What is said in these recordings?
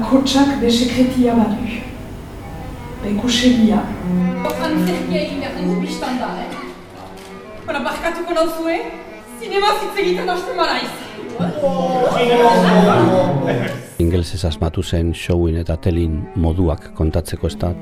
bakotsak be sekretia badu. Be kusegia. Antzerkia egin behar dugu biztan da, eh? Bara, barkatuko nauzue, zinema zitzegiten hasten maraiz. Ingelsez asmatu zen showin eta telin moduak kontatzeko ez da.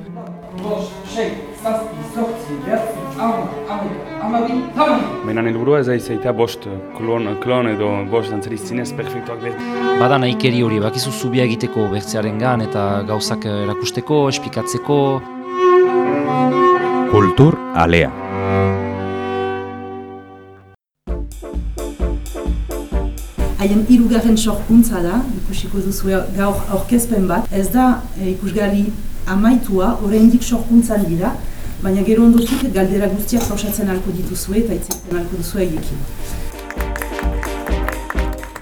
Menan helburua ez aizaita bost klon, klon edo bost dantzari zinez perfektuak behar. Bada nahikeri hori, bakizu zubia egiteko bertzearen gan eta gauzak erakusteko, espikatzeko. Kultur alea. haien hirugarren sorkuntza da, ikusiko duzu gaur aurkezpen bat, ez da e, ikusgarri amaitua, oraindik sorkuntzan dira, baina gero ondotik galdera guztiak pausatzen alko dituzue eta itziten alko duzu egikin.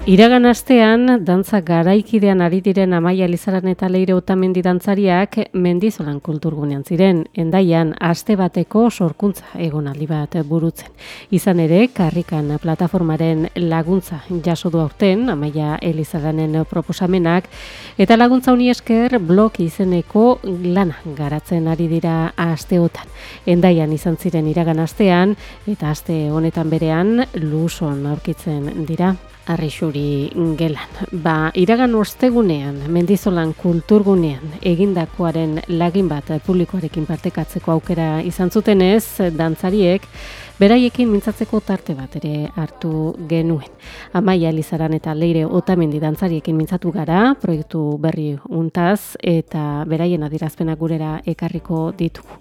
Iragan astean, dantza garaikidean ari diren Amaia Lizaran eta Leire Otamendi dantzariak mendizolan kulturgunean ziren, endaian aste bateko sorkuntza egonaldi bat burutzen. Izan ere, karrikan plataformaren laguntza jaso du aurten, Amaia Elizaranen proposamenak, eta laguntza uni esker blok izeneko lana garatzen ari dira asteotan. Endaian izan ziren iragan astean, eta aste honetan berean, luson aurkitzen dira Arrixuri gelan. Ba, iragan ostegunean, mendizolan kulturgunean, egindakoaren lagin bat publikoarekin partekatzeko aukera izan zuten ez, dantzariek, beraiekin mintzatzeko tarte bat ere hartu genuen. Amaia Elizaran eta Leire Otamendi dantzariekin mintzatu gara, proiektu berri untaz, eta beraien adirazpenak gurera ekarriko ditugu.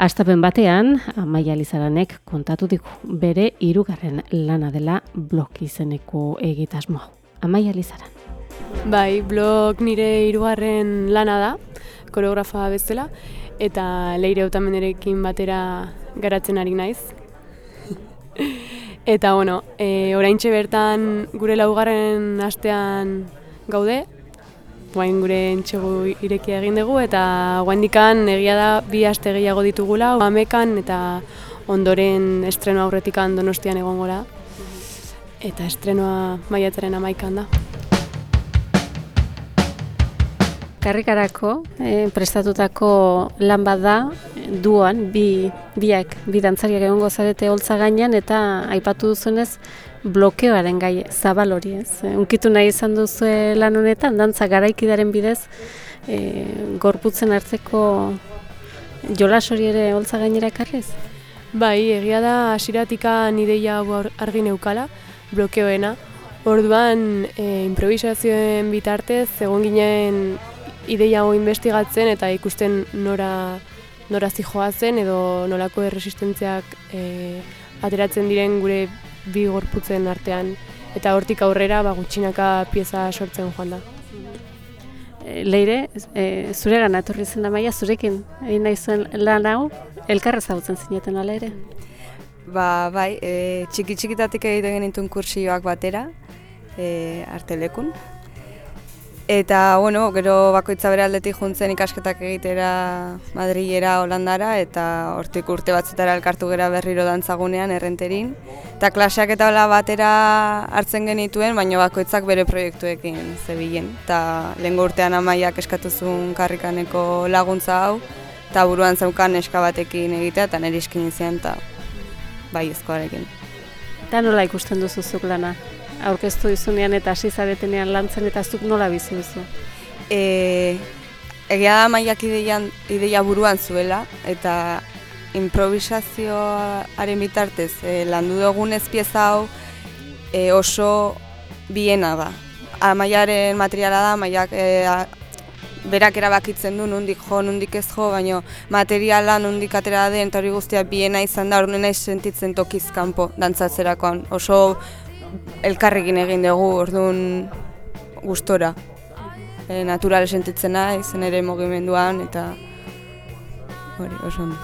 Astapen batean, Amaia Lizaranek kontatu diku bere hirugarren lana dela blog izeneko egitasmoa. Amaia Lizaran. Bai, blog nire hirugarren lana da, koreografa bezala, eta leire autamenerekin batera garatzen ari naiz. eta bueno, e, oraintxe bertan gure laugarren astean gaude, guain gure entxegu irekia egin dugu eta guaindikan egia da bi aste gehiago ditugula, amekan eta ondoren estreno aurretikan donostian egon gora. Eta estrenoa maiatzaren amaikan da. Karrikarako, eh, prestatutako lan bat da, duan, bi, biak, bi dantzariak egongo zarete holtza gainean, eta aipatu duzunez, blokeoaren gai zabal hori ez. Eh, unkitu nahi izan duzu lan honetan, dantza garaikidaren bidez, e, gorputzen hartzeko jolas hori ere holtza gainera ekarrez? Bai, egia da hasiratika ideia argi neukala, blokeoena. Orduan, e, improvisazioen bitartez, egon ginen ideia hau investigatzen eta ikusten nora, nora zijoa zen edo nolako erresistentziak e, ateratzen diren gure bi gorputzen artean eta hortik aurrera ba gutxinaka pieza sortzen joan da. E, leire, e, zure gana etorri zen da maia, zurekin egin nahi zuen lan hau, elkarrez hau zineten ala ere? Ba, bai, e, txiki txikitatik egiten genitun kursioak batera, e, artelekun, Eta, bueno, gero bakoitza bere aldetik juntzen ikasketak egitera Madrilera, Holandara, eta hortik urte batzetara elkartu gera berriro dantzagunean, errenterin. Eta klaseak eta hola batera hartzen genituen, baina bakoitzak bere proiektuekin zebilen. Eta lehen urtean amaiak eskatuzun karrikaneko laguntza hau, eta buruan zaukan eska batekin egitea, eta nire iskin izan, eta bai ezkoarekin. Eta nola ikusten duzuzuk lana? Aurkeztu izunean eta hasi zaretenean lantzen eta zuk nola bizi duzu? E, egia da maiak ideian, ideia buruan zuela eta improvisazioaren bitartez e, landu dugun ez pieza hau e, oso biena da. Amaiaren materiala da, maiak e, berak erabakitzen du nundik jo, nundik ez jo, baina materiala nundik atera den eta hori guztia biena izan da, hori nahi sentitzen tokiz kanpo dantzatzerakoan. Oso elkarrekin egin dugu orduan gustora. E, natural sentitzen nahi, zen ere mugimenduan eta hori oso ondo.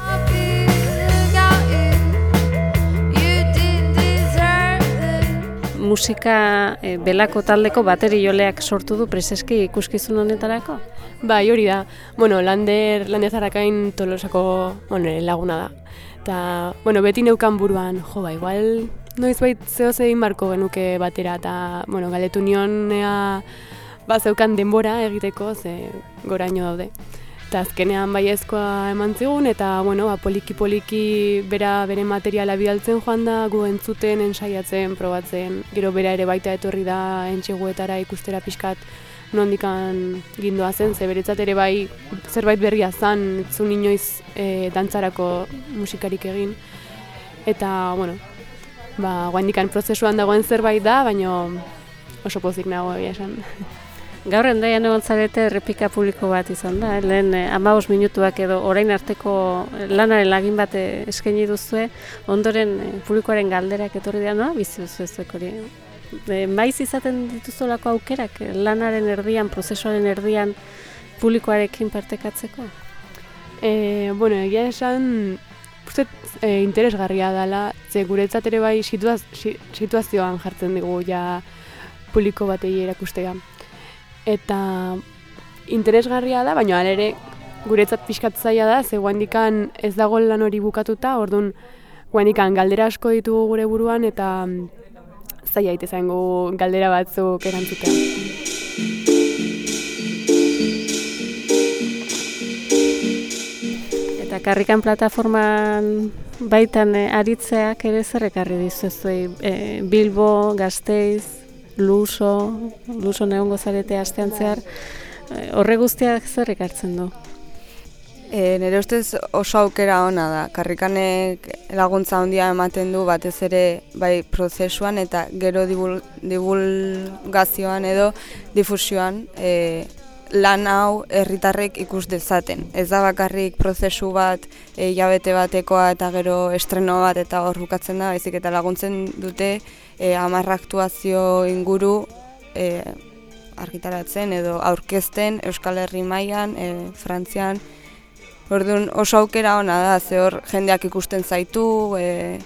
Musika e, belako taldeko bateri joleak sortu du preseski ikuskizun honetarako? Bai, hori da. Bueno, Lander, Lander Zarakain tolosako bueno, laguna da. Eta, bueno, beti neukan buruan, jo, ba, igual noiz bait zehoz egin barko genuke batera, eta, bueno, galetu nion ea, ba, zeukan denbora egiteko, ze goraino daude. Eta azkenean baiezkoa eman zigun, eta bueno, ba, poliki-poliki bera bere materiala bidaltzen joan da, gu entzuten, ensaiatzen, probatzen, gero bera ere baita etorri da entxeguetara ikustera pixkat nondikan gindoa zen, ze beretzat ere bai zerbait berria zan, zuen inoiz e, dantzarako musikarik egin. Eta, bueno, ba, guaindikan prozesuan dagoen zerbait da, baina oso pozik nago egia esan. Gaur endaian egon zarete errepika publiko bat izan da, eh? lehen eh, amabos minutuak edo orain arteko lanaren lagin bat eh, eskaini duzue, ondoren eh, publikoaren galderak etorri dira, noa bizi duzu ez hori? E, maiz izaten dituzolako aukerak eh, lanaren erdian, prozesuaren erdian publikoarekin partekatzeko? E, bueno, egia esan, uste e, interesgarria dela, ze guretzat ere bai situaz, si, situazioan jartzen dugu ja publiko batei erakustea. Eta interesgarria da, baina ere guretzat pixkat zaila da, ze guandikan ez dago lan hori bukatuta, orduan guandikan galdera asko ditugu gure buruan, eta zaila ite zango galdera batzuk erantzutea. Karrikan plataforman baitan eh, aritzeak ere zer ekarri dizuzuei e, Bilbo, Gasteiz, Luso, Luso neongo zarete astean zehar, eh, horre guztiak zer ekartzen du? E, nire ustez oso aukera ona da. Karrikanek laguntza handia ematen du batez ere bai prozesuan eta gero dibul, divulgazioan edo difusioan e, lan hau herritarrek ikus dezaten. Ez da bakarrik prozesu bat e, jabete batekoa eta gero estreno bat eta hor bukatzen da, baizik eta laguntzen dute e, amarra aktuazio inguru e, argitaratzen edo aurkezten Euskal Herri mailan, e, Frantzian, Orduan oso aukera ona da, ze hor jendeak ikusten zaitu, e,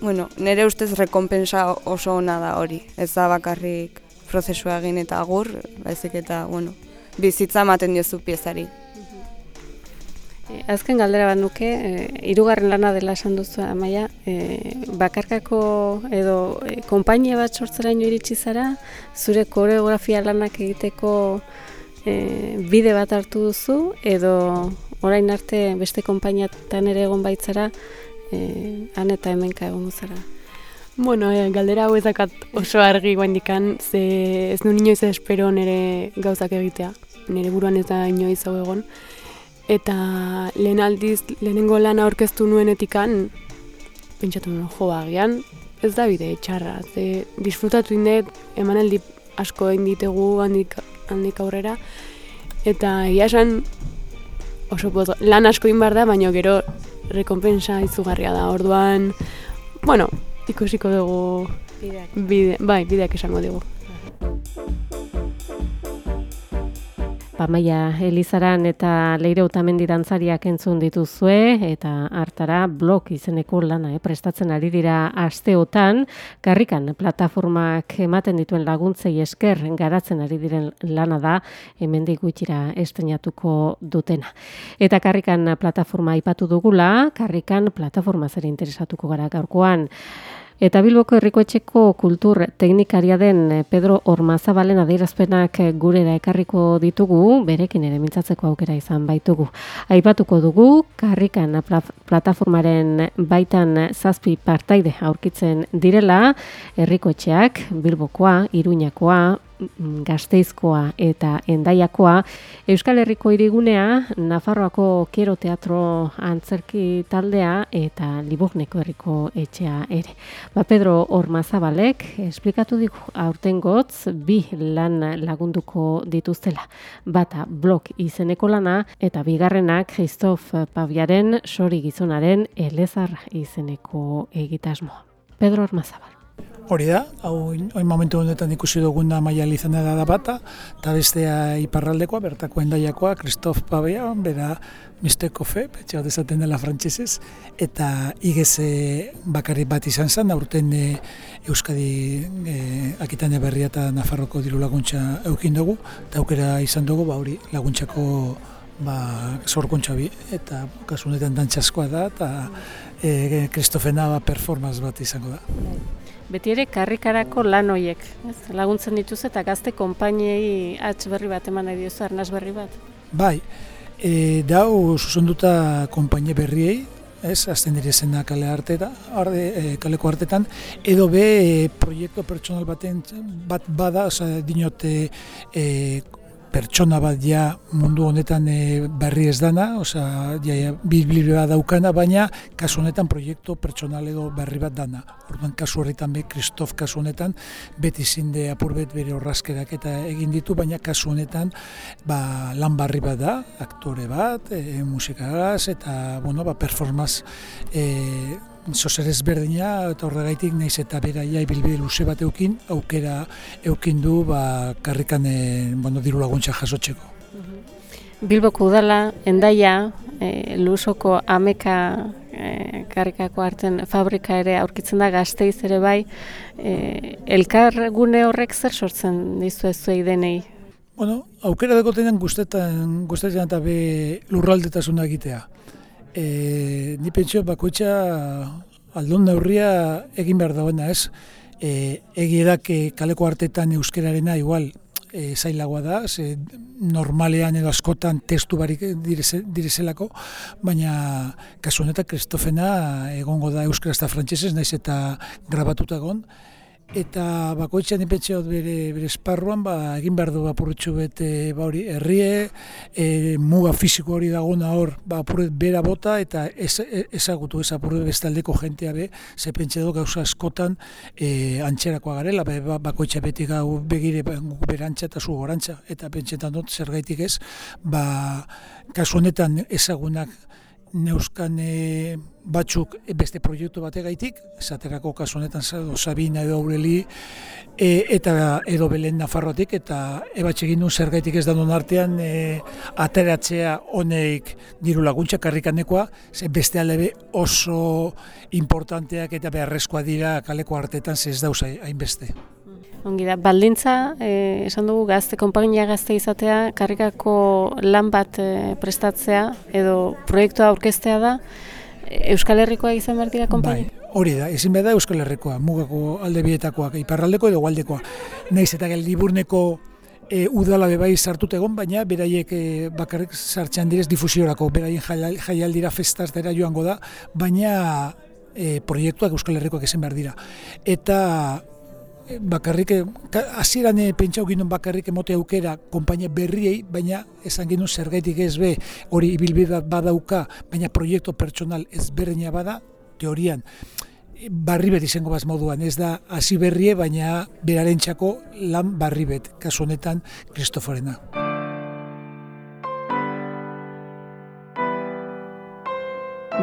bueno, nire ustez rekompensa oso ona da hori. Ez da bakarrik prozesua egin eta agur, baizik eta, bueno, bizitza ematen diozu piezari. E, azken galdera bat nuke, e, hirugarren lana dela esan duzu amaia, e, bakarkako edo e, konpainia bat sortzeraino iritsi zara, zure koreografia lanak egiteko e, bide bat hartu duzu, edo orain arte beste konpainiatan ere egon baitzara, e, han eta hemenka egon zara. Bueno, e, galdera hau ezakat oso argi guandikan, ze ez nu inoiz espero nire gauzak egitea. Nire buruan ez da inoiz hau egon. Eta lehen aldiz, lehenengo lana aurkeztu nuenetikan, pentsatu nuen, jo, agian, ez da bide txarra. Ze disfrutatu indet, emanaldi asko egin ditegu handik, handik aurrera. Eta egia esan, oso poz, lan asko egin da, baina gero rekompensa izugarria da. Orduan, bueno, ikusiko dugu Bideak. bide, bai, bideak esango dugu. Pamaia Elizaran eta Leire Utamendi dantzariak entzun dituzue eta hartara blog izeneko lana eh, prestatzen ari dira asteotan karrikan plataformak ematen dituen laguntzei esker garatzen ari diren lana da hemendik gutxira estrenatuko dutena. Eta karrikan plataforma aipatu dugula, karrikan plataforma zer interesatuko gara gaurkoan. Eta Bilboko Herrikoetxeko kultur teknikaria den eh, Pedro Ormazabalen adierazpenak eh, gurera ekarriko ditugu, berekin ere mintzatzeko aukera izan baitugu. Aipatuko dugu, karrikan pla- plataformaren baitan zazpi partaide aurkitzen direla, Herrikoetxeak, Bilbokoa, Iruñakoa, Gasteizkoa eta Endaiakoa, Euskal Herriko hirigunea, Nafarroako Kero Teatro Antzerki taldea eta Liborneko herriko etxea ere. Ba Pedro Ormazabalek esplikatu digu aurten gotz bi lan lagunduko dituztela. Bata blog izeneko lana eta bigarrenak Christoph Paviaren sori gizonaren elezar izeneko egitasmoa. Pedro Ormazabal. Hori da, hau oin momentu honetan ikusi dugun da maia lizena da bata, eta bestea iparraldekoa, bertako endaiakoa, Christophe Pavea, bera misteko fe, betxe esaten dela frantsesez, eta igeze bakarrik bat izan zen, aurten e, Euskadi e, Akitania Berria eta Nafarroko diru laguntza eukin dugu, eta aukera izan dugu, ba hori laguntzako ba, zorkuntza bi, eta kasunetan dantzaskoa da, eta e, Kristofena ba, performance bat izango da. Beti ere karrikarako lan hoiek? Laguntzen dituz eta gazte konpainiei atx berri bat eman nahi diozu, arnaz berri bat. Bai, e, dau zuzenduta konpainia berriei, ez, azten dire zena kale arteta, arde, e, kaleko artetan, edo be e, proiektu pertsonal baten bat bada, oza, dinote e, pertsona bat ja mundu honetan e, berri ez dana, osea, ja, ja, biblibre daukana, baina kasu honetan proiektu pertsonal edo berri bat dana. Orduan kasu horretan be, Kristof kasu honetan, beti zinde apurbet bere horrazkerak eta egin ditu, baina kasu honetan ba, lan barri bat da, aktore bat, e, musikagaz, eta bueno, ba, performaz e, zozer ezberdina eta horregaitik naiz eta bera ja ibilbide luze bat eukin, aukera eukin du ba, karrikan e, bueno, diru laguntza jasotzeko. Bilboko udala, endaia, e, lusoko ameka e, karrikako hartzen fabrika ere aurkitzen da gazteiz ere bai, e, elkar gune horrek zer sortzen dizu ez zuei denei? Bueno, aukera dago tenan guztetan, guztetan eta be lurraldetasuna egitea. E, ni pentsio bakoitza aldun neurria egin behar dagoena ez. E, egierak e, kaleko hartetan euskerarena igual e, zailagoa da, ze normalean edo askotan testu barik direze, direzelako, baina kasu honetan Kristofena egongo da euskara eta frantsesez naiz eta grabatuta egon, eta bakoitzan ipetxe bere, bere esparruan ba, egin behar du apurretxu bete ba hori herrie, e, muga fisiko hori dagona hor ba, apurret bera bota eta ez, ezagutu ez apurret bestaldeko jentea be, ze pentsa du gauza askotan e, antxerakoa garela, ba, ba, bakoitza beti gau begire ba, berantza eta zu gorantza, eta pentsetan dut zer gaitik ez, ba, kasu honetan ezagunak neuskan e, batzuk beste proiektu bategaitik, esaterako kasu honetan Sabina edo Aureli e, eta edo Belen Nafarrotik eta ebatxe egin duen zergaitik ez danon artean e, ateratzea honeik diru laguntza karrikanekoa, ze beste alebe oso importanteak eta beharrezkoa dira kaleko artetan ze ez dauz hainbeste. Ongi da, baldintza, eh, esan dugu gazte, konpainia gazte izatea, karrikako lan bat eh, prestatzea edo proiektua aurkeztea da, Euskal Herrikoa izan behar dira konpainia? Bai, hori da, ezin behar da Euskal Herrikoa, mugako alde bietakoak, iparraldeko edo galdekoa. Naiz eta liburneko e, udala bebai sartut egon, baina beraiek e, bakarrik sartzean direz difusiorako, beraien jaialdira festaz dira joango da, baina e, proiektuak Euskal Herrikoak izan behar dira. Eta bakarrik, hasieran e, pentsau ginen bakarrik emote aukera konpainia berriei, baina esan ginen zergaitik ez be, hori ibilbide badauka, baina proiektu pertsonal ez berdina bada, teorian, barri bet izango baz moduan, ez da hasi berrie, baina beraren txako lan barri bet, kasu honetan, Kristoforena.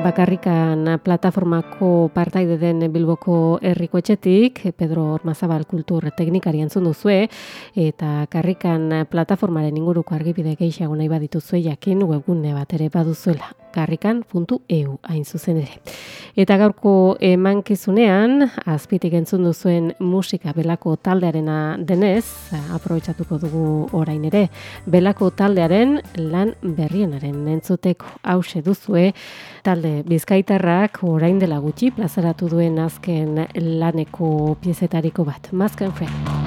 Bakarrikan plataformako partaide den Bilboko herriko etxetik, Pedro Ormazabal kultur teknikari entzun duzue, eta karrikan plataformaren inguruko argibide gehiago nahi badituzue jakin webgune bat ere baduzuela karrikan.eu hain zuzen ere. Eta gaurko emankizunean, azpitik entzun duzuen musika belako taldearena denez, aprobetsatuko dugu orain ere, belako taldearen lan berrienaren entzuteko hause duzue, talde bizkaitarrak orain dela gutxi plazaratu duen azken laneko piezetariko bat. Mazken Friend.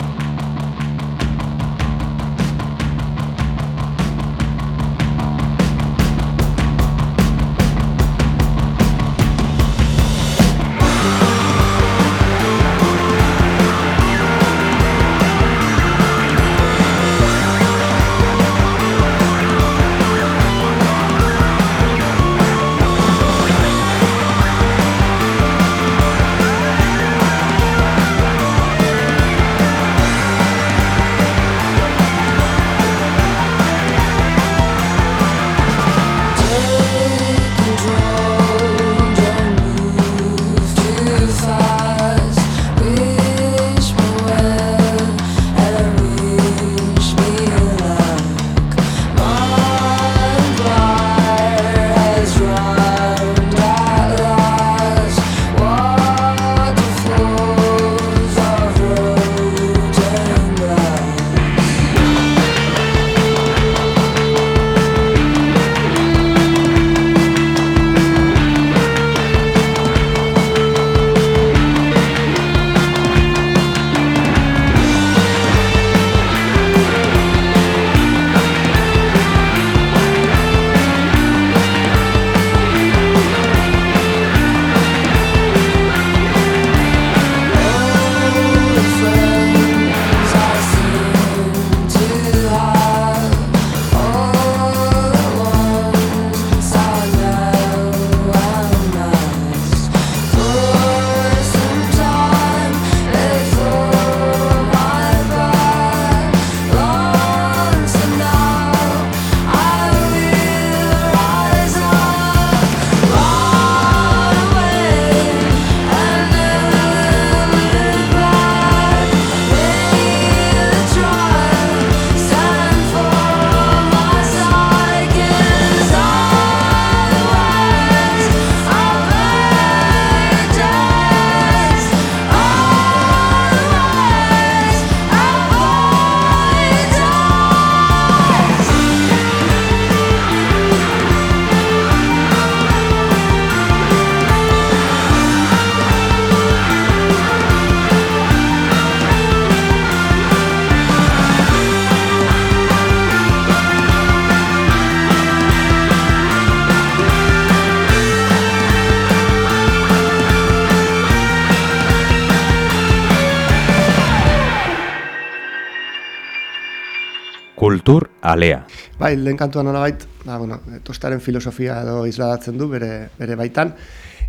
Kultur alea. Bai, lehen kantuan nolabait, ba, bueno, tostaren filosofia edo isladatzen du bere, bere baitan.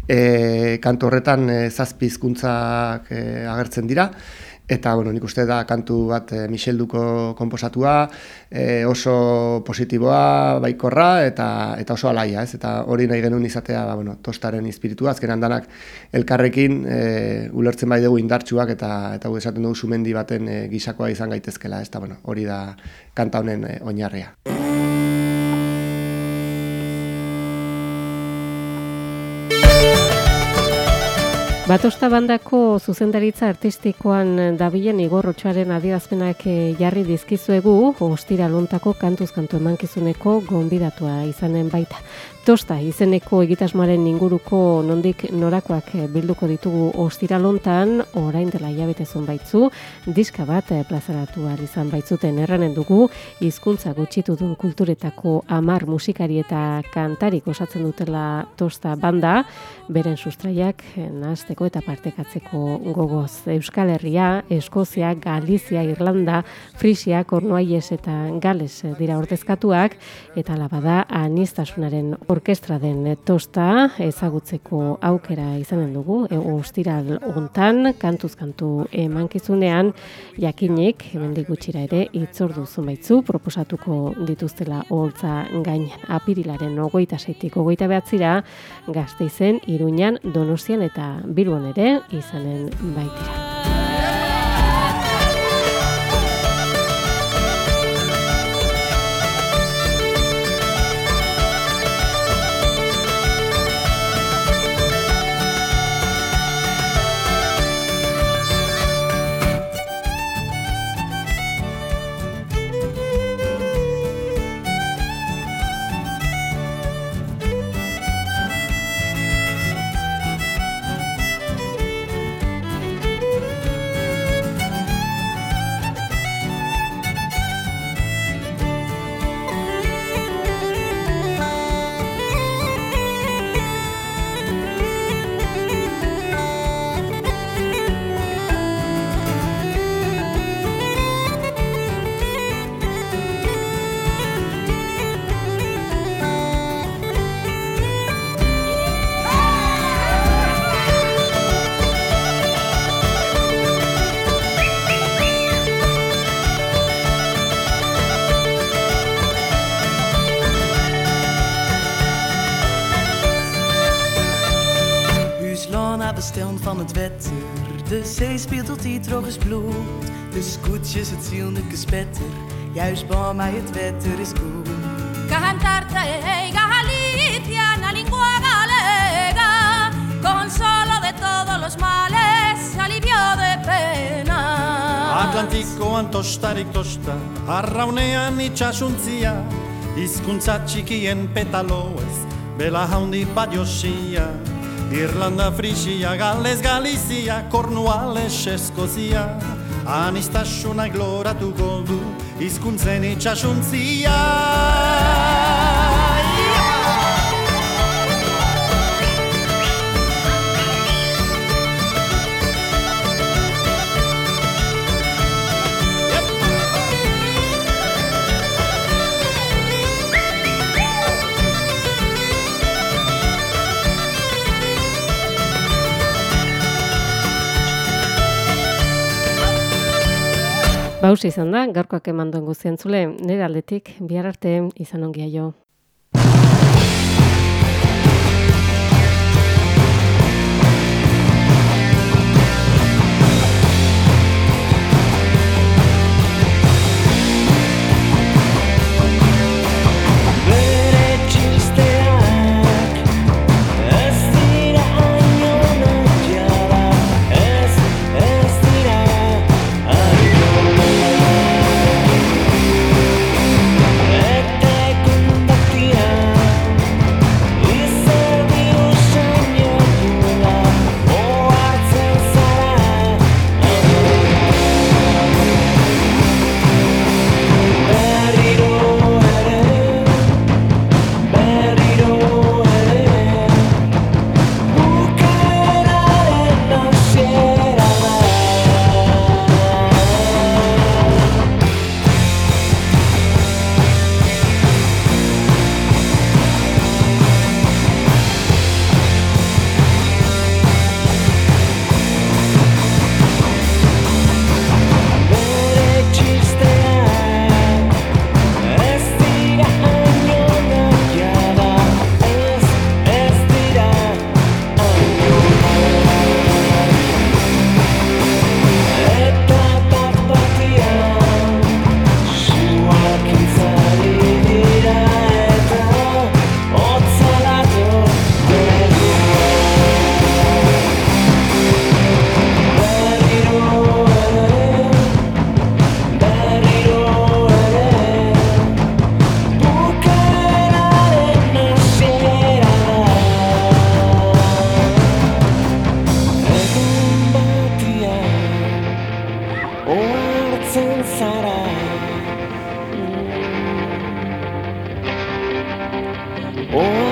E, kantu horretan e, zazpi hizkuntzak e, agertzen dira, eta bueno, nik uste da kantu bat e, Michel Duko komposatua, e, oso positiboa, baikorra, eta eta oso alaia, ez? Eta hori nahi genuen izatea, ba, bueno, tostaren espiritua, azkenan danak elkarrekin e, ulertzen bai dugu indartsuak, eta eta gu esaten dugu sumendi baten e, gisakoa izan gaitezkela, ez? Eta, bueno, hori da kanta honen e, oinarria. Batosta bandako zuzendaritza artistikoan dabilen igorrotxoaren adierazpenak eh, jarri dizkizuegu, ostira lontako kantuz kantu emankizuneko gonbidatua izanen baita. Tosta izeneko egitasmoaren inguruko nondik norakoak bilduko ditugu ostiralontan, orain dela jabetezun baitzu, diska bat plazaratu izan baitzuten. Erranen dugu, hizkuntza gutxitu duen kulturetako amar musikari eta kantarik osatzen dutela tosta banda, beren sustraiak nazteko eta partekatzeko gogoz. Euskal Herria, Eskozia, Galizia, Irlanda, Frisia, Kornuaies eta Gales dira ordezkatuak, eta labada anistasunaren orkestra den tosta ezagutzeko aukera izanen dugu, e, ostiral hontan kantuz kantu emankizunean jakinik, hemendik gutxira ere, itzordu zumaitzu proposatuko dituztela holtza gainen apirilaren ogoita seitik ogoita behatzira, gazte izen, iruñan, donostian eta bilbon ere izanen baitira. Is bloed. De scootjes, het ziellijke spetter. Juist bij mij het wetter is goed. Cantarte Galicia, la lingua galega, consolo de todos los males, alivio de pena. Atlantiko antostarik tosta, arraunean itxasuntzia, hizkuntza txikien petaloez, bela haundi bat josia. Irlanda, Frisia, Gales, Galizia, Cornuales, Eskozia. Anistasuna gloratuko du, izkuntzen itxasuntzia Baus izan da, gaurkoak eman duen guztien zule, nire aldetik, bihar arte izan ongia jo. Oh.